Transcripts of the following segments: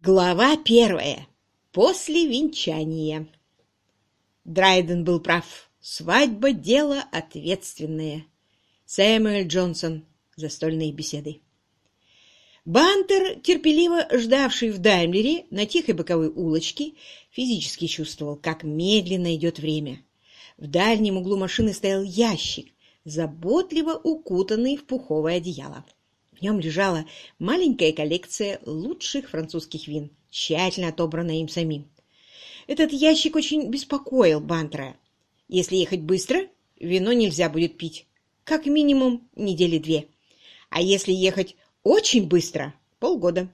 Глава первая. После венчания. Драйден был прав. Свадьба — дело ответственное. Сэмюэль Джонсон. Застольные беседы. Бантер, терпеливо ждавший в Даймлере на тихой боковой улочке, физически чувствовал, как медленно идет время. В дальнем углу машины стоял ящик, заботливо укутанный в пуховое одеяло. В нем лежала маленькая коллекция лучших французских вин, тщательно отобранная им самим. Этот ящик очень беспокоил Бантера. Если ехать быстро, вино нельзя будет пить. Как минимум недели две. А если ехать очень быстро — полгода.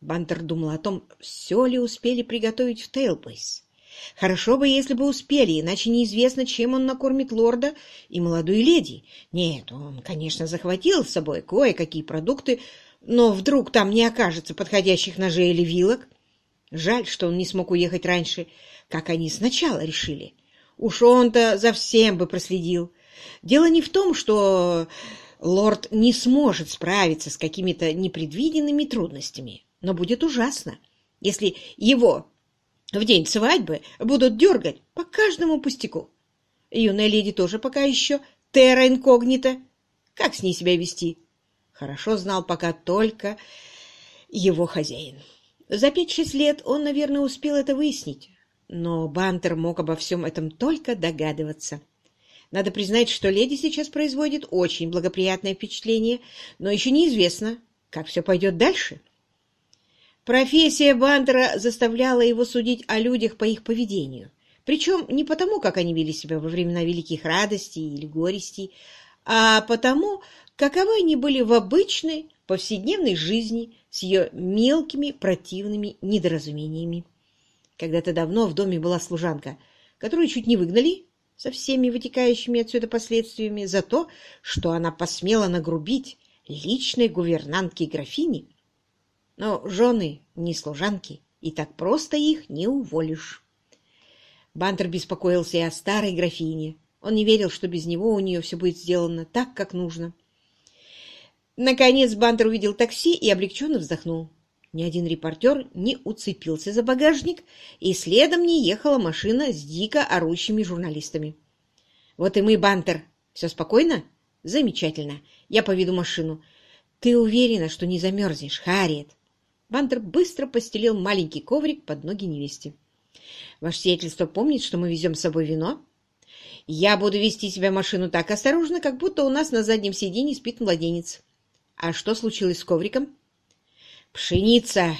Бантер думал о том, все ли успели приготовить в Тейлбейс. Хорошо бы, если бы успели, иначе неизвестно, чем он накормит лорда и молодую леди. Нет, он, конечно, захватил с собой кое-какие продукты, но вдруг там не окажется подходящих ножей или вилок. Жаль, что он не смог уехать раньше, как они сначала решили. Уж он-то за всем бы проследил. Дело не в том, что лорд не сможет справиться с какими-то непредвиденными трудностями, но будет ужасно, если его в день свадьбы будут дергать по каждому пустяку. Юная леди тоже пока еще терра инкогнита. Как с ней себя вести? Хорошо знал пока только его хозяин. За пять-шесть лет он, наверное, успел это выяснить, но Бантер мог обо всем этом только догадываться. Надо признать, что леди сейчас производит очень благоприятное впечатление, но еще неизвестно, как все пойдет дальше. Профессия Бандера заставляла его судить о людях по их поведению. Причем не потому, как они вели себя во времена великих радостей или горестей, а потому, каковы они были в обычной, повседневной жизни с ее мелкими противными недоразумениями. Когда-то давно в доме была служанка, которую чуть не выгнали со всеми вытекающими отсюда последствиями за то, что она посмела нагрубить личной гувернантке графини но жены не служанки, и так просто их не уволишь. Бантер беспокоился и о старой графине. Он не верил, что без него у нее все будет сделано так, как нужно. Наконец Бантер увидел такси и облегченно вздохнул. Ни один репортер не уцепился за багажник, и следом не ехала машина с дико орущими журналистами. «Вот и мы, Бантер. Все спокойно?» «Замечательно. Я поведу машину. Ты уверена, что не замерзнешь, Харриет?» Бандер быстро постелил маленький коврик под ноги невесте. «Ваше сиятельство помнит, что мы везем с собой вино?» «Я буду вести себя машину так осторожно, как будто у нас на заднем сиденье спит младенец». «А что случилось с ковриком?» «Пшеница!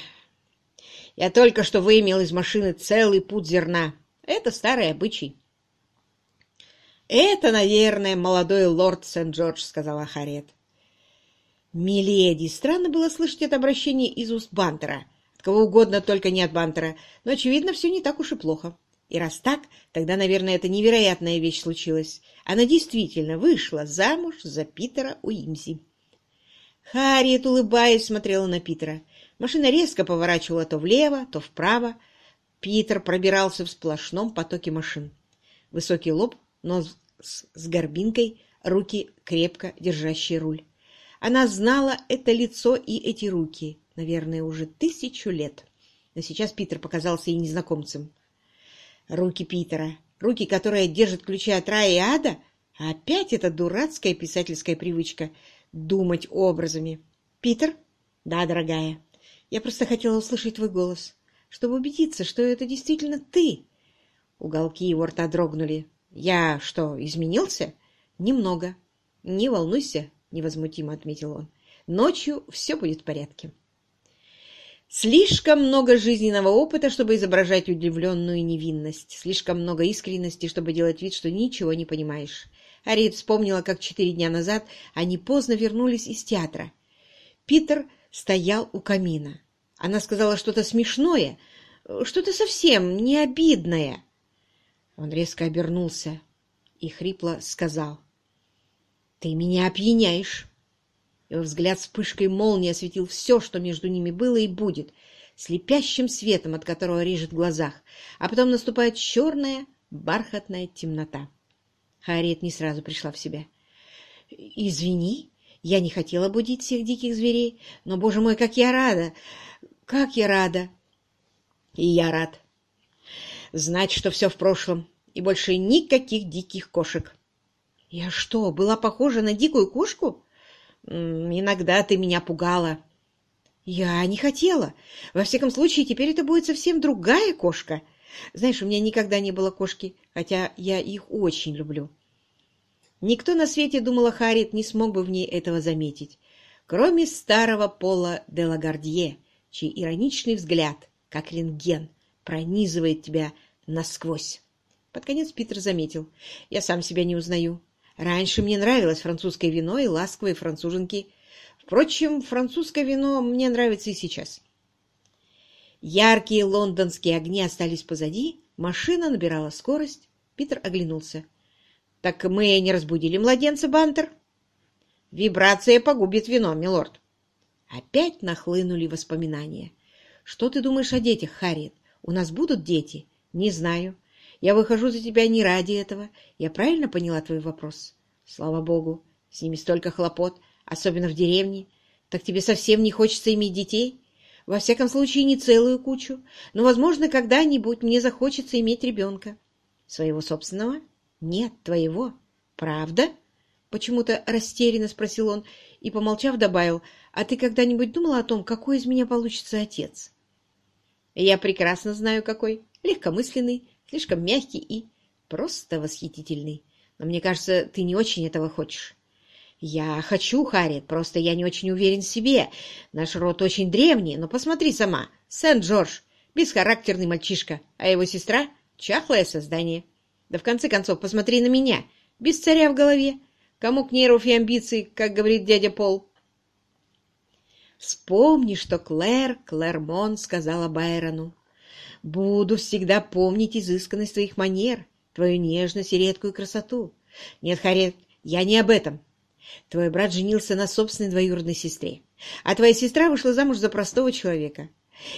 Я только что выимел из машины целый пуд зерна. Это старый обычай». «Это, наверное, молодой лорд Сент-Джордж», — сказала Харриет. «Миледи!» Странно было слышать это обращение из уст Бантера. От кого угодно, только не от Бантера. Но, очевидно, все не так уж и плохо. И раз так, тогда, наверное, это невероятная вещь случилась. Она действительно вышла замуж за Питера Уимзи. Харриет, улыбаясь, смотрела на Питера. Машина резко поворачивала то влево, то вправо. Питер пробирался в сплошном потоке машин. Высокий лоб, нос с горбинкой, руки крепко держащие руль. Она знала это лицо и эти руки, наверное, уже тысячу лет. Но сейчас Питер показался ей незнакомцем. Руки Питера, руки, которые держат ключи от рая и ада, опять эта дурацкая писательская привычка думать образами. «Питер?» «Да, дорогая. Я просто хотела услышать твой голос, чтобы убедиться, что это действительно ты». Уголки его рта дрогнули. «Я что, изменился?» «Немного. Не волнуйся, — невозмутимо отметил он. «Ночью все будет в порядке». Слишком много жизненного опыта, чтобы изображать удивленную невинность. Слишком много искренности, чтобы делать вид, что ничего не понимаешь. Арит вспомнила, как четыре дня назад они поздно вернулись из театра. Питер стоял у камина. Она сказала что-то смешное, что-то совсем не обидное. Он резко обернулся и хрипло сказал. «Ты меня опьяняешь!» Его взгляд вспышкой молнии осветил все, что между ними было и будет, слепящим светом, от которого режет в глазах, а потом наступает черная бархатная темнота. Харриет не сразу пришла в себя. «Извини, я не хотела будить всех диких зверей, но, боже мой, как я рада! Как я рада! И я рад. Знать, что все в прошлом, и больше никаких диких кошек. Я что, была похожа на дикую кошку? Иногда ты меня пугала. Я не хотела. Во всяком случае, теперь это будет совсем другая кошка. Знаешь, у меня никогда не было кошки, хотя я их очень люблю. Никто на свете, думала Харриет, не смог бы в ней этого заметить, кроме старого Пола де Лагардье, чей ироничный взгляд, как рентген, пронизывает тебя насквозь. Под конец Питер заметил. Я сам себя не узнаю. Раньше мне нравилось французское вино и ласковые француженки. Впрочем, французское вино мне нравится и сейчас. Яркие лондонские огни остались позади, машина набирала скорость. Питер оглянулся. — Так мы не разбудили младенца, Бантер? — Вибрация погубит вино, милорд. Опять нахлынули воспоминания. — Что ты думаешь о детях, Харриет? У нас будут дети? — Не знаю. Я выхожу за тебя не ради этого. Я правильно поняла твой вопрос? Слава богу, с ними столько хлопот, особенно в деревне. Так тебе совсем не хочется иметь детей? Во всяком случае, не целую кучу. Но, возможно, когда-нибудь мне захочется иметь ребенка. Своего собственного? Нет, твоего. Правда? Почему-то растерянно спросил он и, помолчав, добавил, а ты когда-нибудь думала о том, какой из меня получится отец? Я прекрасно знаю, какой. Легкомысленный, слишком мягкий и просто восхитительный. Но мне кажется, ты не очень этого хочешь. Я хочу, Харриет, просто я не очень уверен в себе. Наш род очень древний, но посмотри сама. Сент-Джордж, бесхарактерный мальчишка, а его сестра — чахлое создание. Да в конце концов, посмотри на меня, без царя в голове. Кому к нервов и амбиций, как говорит дядя Пол? Вспомни, что Клэр Клэрмон сказала Байрону. Буду всегда помнить изысканность твоих манер, твою нежность и редкую красоту. Нет, Харет, я не об этом. Твой брат женился на собственной двоюродной сестре, а твоя сестра вышла замуж за простого человека.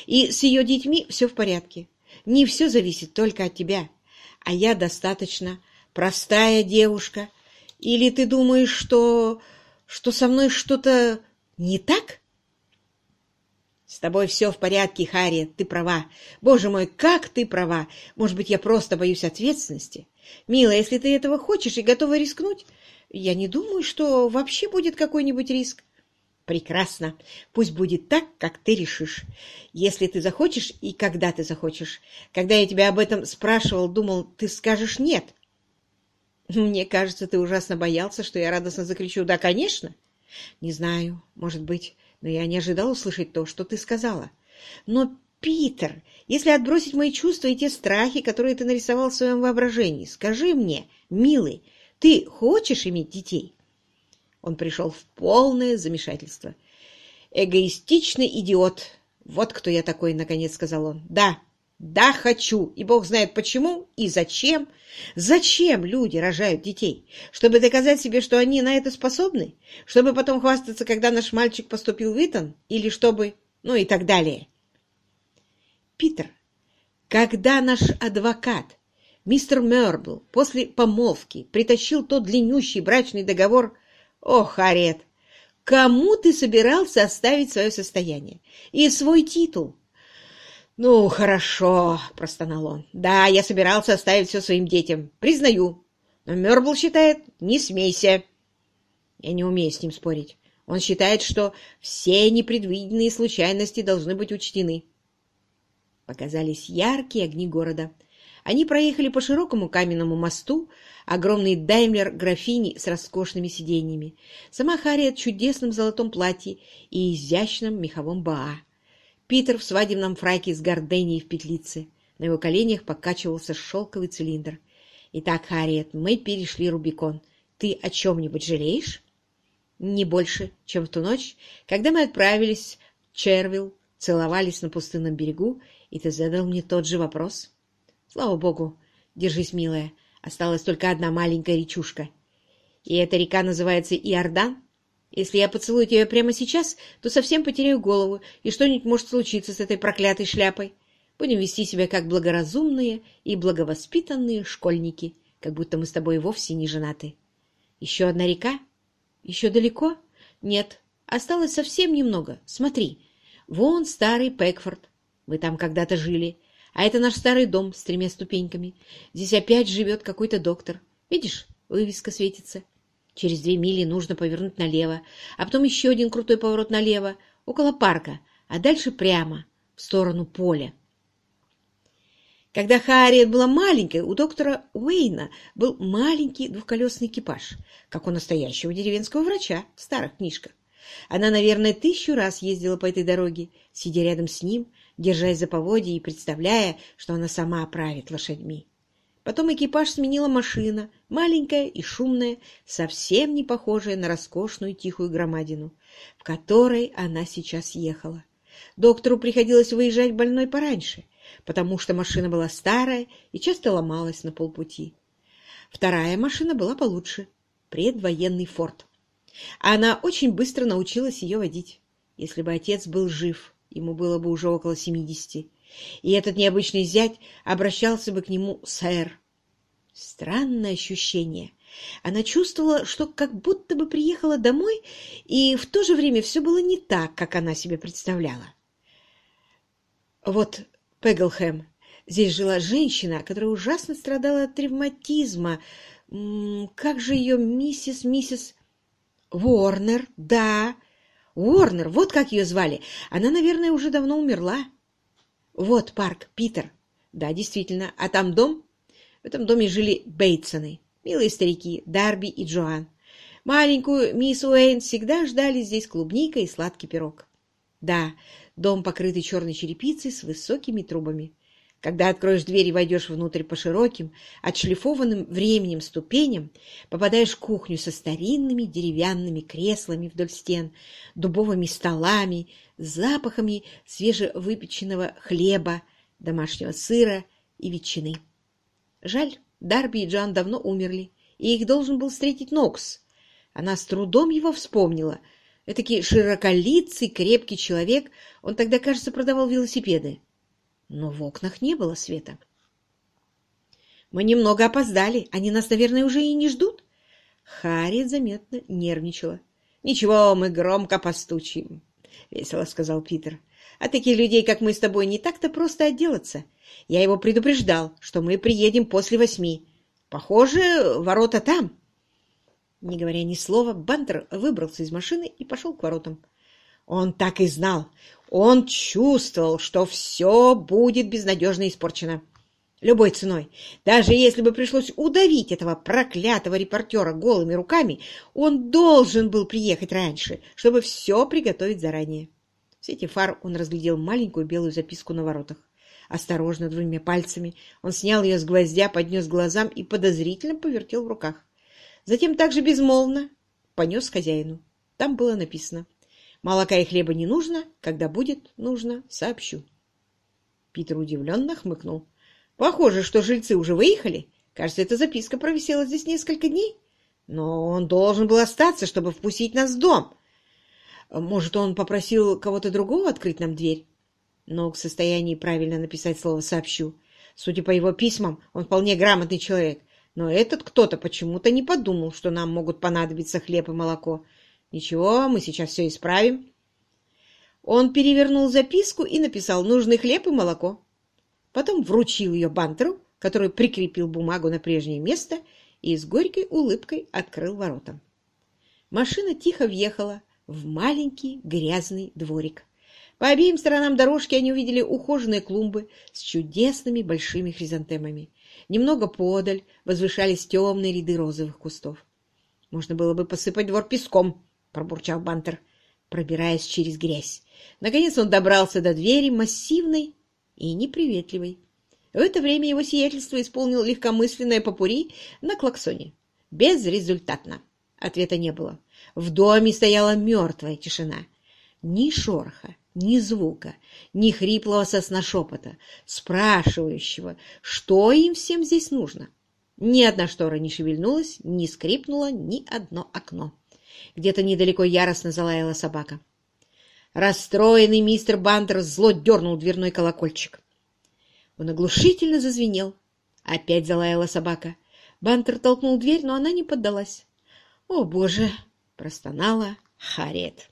И с ее детьми все в порядке. Не все зависит только от тебя. А я достаточно простая девушка. Или ты думаешь, что... что со мной что-то не так? «С тобой все в порядке, Харри, ты права. Боже мой, как ты права! Может быть, я просто боюсь ответственности? Мила, если ты этого хочешь и готова рискнуть, я не думаю, что вообще будет какой-нибудь риск. Прекрасно. Пусть будет так, как ты решишь. Если ты захочешь и когда ты захочешь. Когда я тебя об этом спрашивал, думал, ты скажешь «нет». Мне кажется, ты ужасно боялся, что я радостно закричу «да, конечно». Не знаю, может быть но я не ожидал услышать то, что ты сказала. Но, Питер, если отбросить мои чувства и те страхи, которые ты нарисовал в своем воображении, скажи мне, милый, ты хочешь иметь детей? Он пришел в полное замешательство. Эгоистичный идиот. Вот кто я такой, наконец сказал он. Да, да, хочу, и Бог знает почему и зачем. Зачем люди рожают детей? Чтобы доказать себе, что они на это способны? Чтобы потом хвастаться, когда наш мальчик поступил в Итан? Или чтобы... ну и так далее. Питер, когда наш адвокат, мистер Мёрбл, после помолвки притащил тот длиннющий брачный договор... О, Харет, кому ты собирался оставить свое состояние и свой титул? «Ну, хорошо», — простонал он. «Да, я собирался оставить все своим детям, признаю. Но Мёрбл считает, не смейся». Я не умею с ним спорить. Он считает, что все непредвиденные случайности должны быть учтены. Показались яркие огни города. Они проехали по широкому каменному мосту, огромный даймлер графини с роскошными сиденьями, сама Харриет в чудесном золотом платье и изящном меховом баа. Питер в свадебном фраке с горденей в петлице. На его коленях покачивался шелковый цилиндр. «Итак, Харриет, мы перешли Рубикон. Ты о чем-нибудь жалеешь?» «Не больше, чем в ту ночь, когда мы отправились в Червилл, целовались на пустынном берегу, и ты задал мне тот же вопрос. Слава богу, держись, милая, осталась только одна маленькая речушка. И эта река называется Иордан?» Если я поцелую тебя прямо сейчас, то совсем потеряю голову, и что-нибудь может случиться с этой проклятой шляпой. Будем вести себя как благоразумные и благовоспитанные школьники, как будто мы с тобой вовсе не женаты. Еще одна река? Еще далеко? Нет, осталось совсем немного. Смотри, Вон старый Пэкфорд. Мы там когда-то жили. А это наш старый дом с тремя ступеньками. Здесь опять живет какой-то доктор. Видишь, вывеска светится. Через две мили нужно повернуть налево, а потом еще один крутой поворот налево, около парка, а дальше прямо, в сторону поля. Когда Харриет была маленькой, у доктора Уэйна был маленький двухколесный экипаж, как у настоящего деревенского врача в старых книжках. Она, наверное, тысячу раз ездила по этой дороге, сидя рядом с ним, держась за поводья и представляя, что она сама правит лошадьми. Потом экипаж сменила машина, маленькая и шумная, совсем не похожая на роскошную тихую громадину, в которой она сейчас ехала. Доктору приходилось выезжать больной пораньше, потому что машина была старая и часто ломалась на полпути. Вторая машина была получше — предвоенный форт. Она очень быстро научилась ее водить. Если бы отец был жив, ему было бы уже около семидесяти, и этот необычный зять обращался бы к нему «сэр». Странное ощущение. Она чувствовала, что как будто бы приехала домой, и в то же время все было не так, как она себе представляла. Вот Пеглхэм. Здесь жила женщина, которая ужасно страдала от травматизма. Как же ее миссис, миссис... Уорнер, да. Уорнер, вот как ее звали. Она, наверное, уже давно умерла. Вот парк, Питер. Да, действительно. А там дом? В этом доме жили Бейтсоны, милые старики, Дарби и Джоан. Маленькую мисс Уэйн всегда ждали здесь клубника и сладкий пирог. Да, дом, покрытый черной черепицей с высокими трубами. Когда откроешь дверь и войдешь внутрь по широким, отшлифованным временем ступеням, попадаешь в кухню со старинными деревянными креслами вдоль стен, дубовыми столами, запахами свежевыпеченного хлеба, домашнего сыра и ветчины. Жаль, Дарби и Джан давно умерли, и их должен был встретить Нокс. Она с трудом его вспомнила. Этакий широколицый, крепкий человек, он тогда, кажется, продавал велосипеды. Но в окнах не было света. «Мы немного опоздали. Они нас, наверное, уже и не ждут?» Харри заметно нервничала. «Ничего, мы громко постучим», — весело сказал Питер. «А таких людей, как мы с тобой, не так-то просто отделаться. Я его предупреждал, что мы приедем после восьми. Похоже, ворота там». Не говоря ни слова, Бантер выбрался из машины и пошел к воротам. Он так и знал. Он чувствовал, что все будет безнадежно испорчено. Любой ценой. Даже если бы пришлось удавить этого проклятого репортера голыми руками, он должен был приехать раньше, чтобы все приготовить заранее. В свете фар он разглядел маленькую белую записку на воротах. Осторожно, двумя пальцами, он снял ее с гвоздя, поднес глазам и подозрительно повертел в руках. Затем также безмолвно понес хозяину. Там было написано «Молока и хлеба не нужно, когда будет нужно, сообщу». Питер удивленно хмыкнул. Похоже, что жильцы уже выехали. Кажется, эта записка провисела здесь несколько дней. Но он должен был остаться, чтобы впустить нас в дом. Может, он попросил кого-то другого открыть нам дверь? Но в состоянии правильно написать слово «сообщу». Судя по его письмам, он вполне грамотный человек. Но этот кто-то почему-то не подумал, что нам могут понадобиться хлеб и молоко. Ничего, мы сейчас все исправим. Он перевернул записку и написал «нужный хлеб и молоко» потом вручил ее Бантеру, который прикрепил бумагу на прежнее место и с горькой улыбкой открыл ворота. Машина тихо въехала в маленький грязный дворик. По обеим сторонам дорожки они увидели ухоженные клумбы с чудесными большими хризантемами. Немного подаль возвышались темные ряды розовых кустов. «Можно было бы посыпать двор песком», — пробурчал Бантер, пробираясь через грязь. Наконец он добрался до двери массивной и неприветливый. В это время его сиятельство исполнил легкомысленное попури на клаксоне. Безрезультатно. Ответа не было. В доме стояла мертвая тишина. Ни шороха, ни звука, ни хриплого сосношепота, спрашивающего, что им всем здесь нужно. Ни одна штора не шевельнулась, не скрипнула ни одно окно. Где-то недалеко яростно залаяла собака. Расстроенный мистер Бантер зло дернул дверной колокольчик. Он оглушительно зазвенел. Опять залаяла собака. Бантер толкнул дверь, но она не поддалась. «О, Боже!» — простонала Харриет.